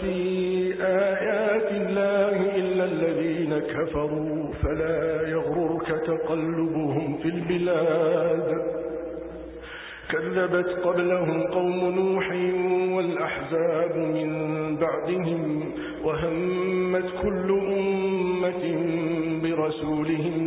في آيات الله إلا الذين كفروا فلا يغررك تقلبهم في البلاد. كذبت قبلهم قوم نوح والأحزاب من بعدهم وهمت كل أمة برسولهم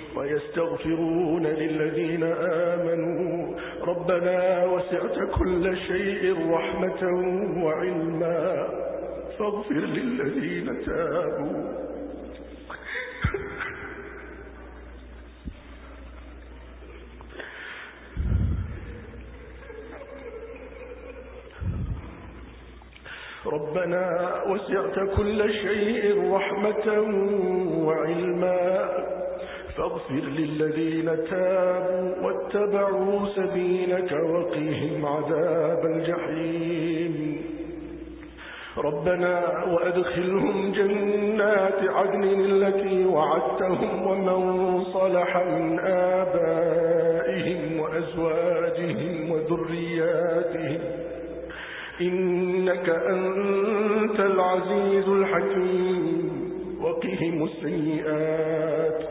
ويستغفرون للذين آمنوا. ربنا وسعت كل شيء رحمة وعلما. فاغفر للذين تابوا. ربنا وسعت كل شيء رحمة وعلما. فاغفر للذين تابوا واتبعوا سبيلك وقهم عذاب الجحيم. ربنا وأدخلهم جنات عدن التي وعدتهم ومن صلح من آبائهم وأزواجهم وذرياتهم. إنك أنت العزيز الحكيم. وقهم السيئات.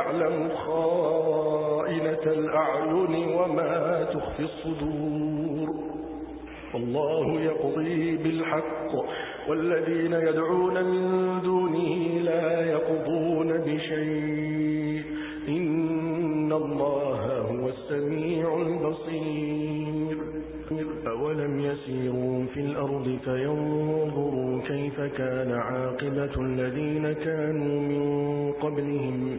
يعلم خائنة الأعين وما تخفي الصدور. الله يقضي بالحق والذين يدعون من دونه لا يقضون بشيء. إن الله هو السميع البصير. أولم يسيروا في الأرض فينظروا كيف كان عاقبة الذين كانوا من قبلهم.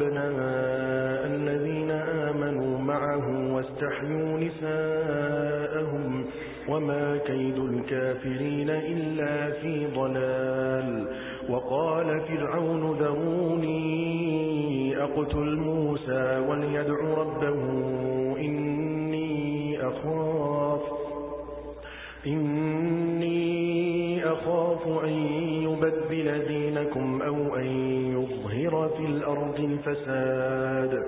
أبناء الذين آمنوا معه واستحيوا نساءهم وما كيد الكافرين إلا في ضلال. وقال فرعون ذروني أقتل موسى وليدع ربه إني أخاف إني أخاف أن يبدل دينكم أو أن يظهر في الأرض الفساد.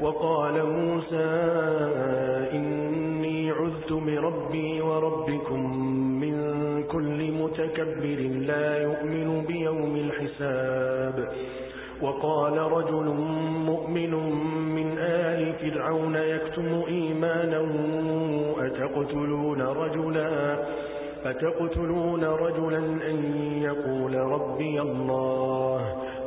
وقال موسى إني عذت بربي وربكم من كل متكبر لا يؤمن بيوم الحساب. وقال رجل مؤمن من آل فرعون يكتم إيمانه أتقتلون رجلا أتقتلون رجلا أن يقول ربي الله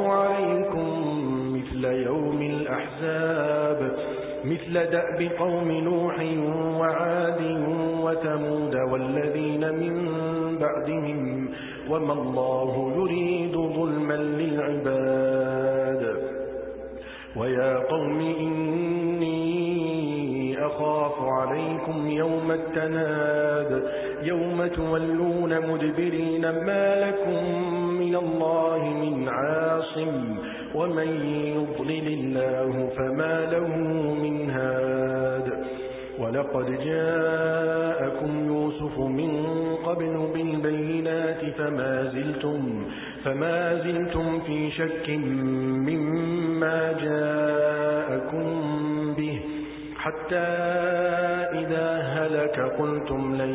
أخاف عليكم مثل يوم الأحزاب مثل دأب قوم نوح وعاد وتمود والذين من بعدهم وما الله يريد ظلما للعباد. ويا قوم إني أخاف عليكم يوم التناد يوم تولون مدبرين ما لكم من الله من عاصم ومن يضلل الله فما له من هاد. ولقد جاءكم يوسف من قبل بالبينات فما زلتم, فما زلتم في شك مما جاءكم به. حتى إذا هلك قلتم لن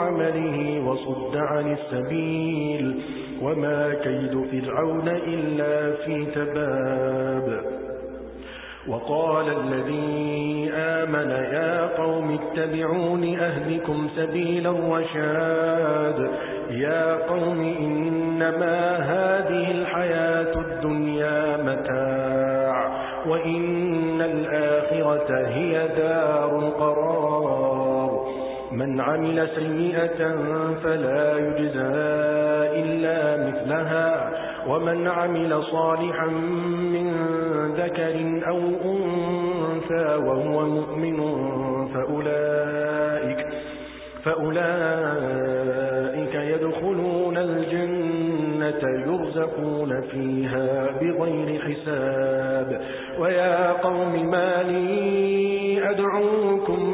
عمله وصد عن السبيل وما كيد فرعون إلا في تباب. وقال الذي آمن يا قوم اتبعون أهلكم سبيل الرشاد يا قوم إنما هذه الحياة الدنيا متاع وإن الآخرة هي دار القرار. من عمل سيئة فلا يجزى إلا مثلها. ومن عمل صالحا من ذكر أو أنثى وهو مؤمن فأولئك, فأولئك يدخلون الجنة يرزقون فيها بغير حساب. ويا قوم ما لي أدعوكم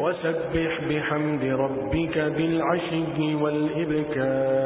وسبح بحمد ربك بالعشي والإبكار.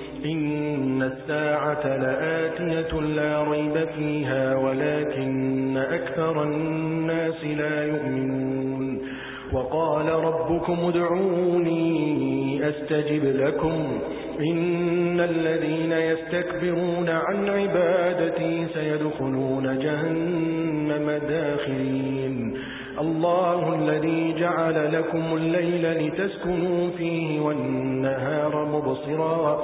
إن الساعة لآتية لا ريب فيها ولكن أكثر الناس لا يؤمنون وقال ربكم ادعوني أستجب لكم إن الذين يستكبرون عن عبادتي سيدخلون جهنم داخلين الله الذي جعل لكم الليل لتسكنوا فيه والنهار مبصرا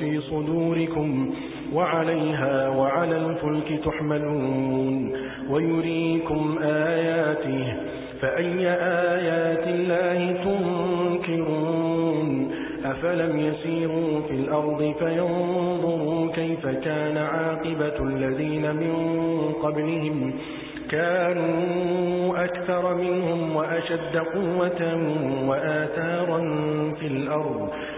في صدوركم وعليها وعلى الفلك تحملون ويريكم آياته فأي آيات الله تنكرون أفلم يسيروا في الأرض فينظروا كيف كان عاقبة الذين من قبلهم كانوا أكثر منهم وأشد قوة وآثارا في الأرض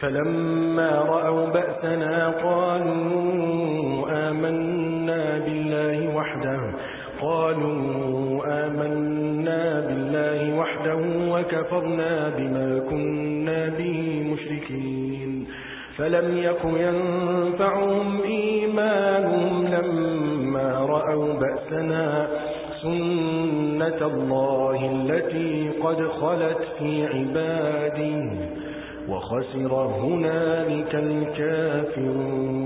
فلما رأوا بأسنا قالوا آمنا بالله وحده قالوا آمنا بالله وحده وكفرنا بما كنا به مشركين. فلم يك ينفعهم إيمانهم لما رأوا بأسنا سنة الله التي قد خلت في عباده. وخسر هنالك الكافرون.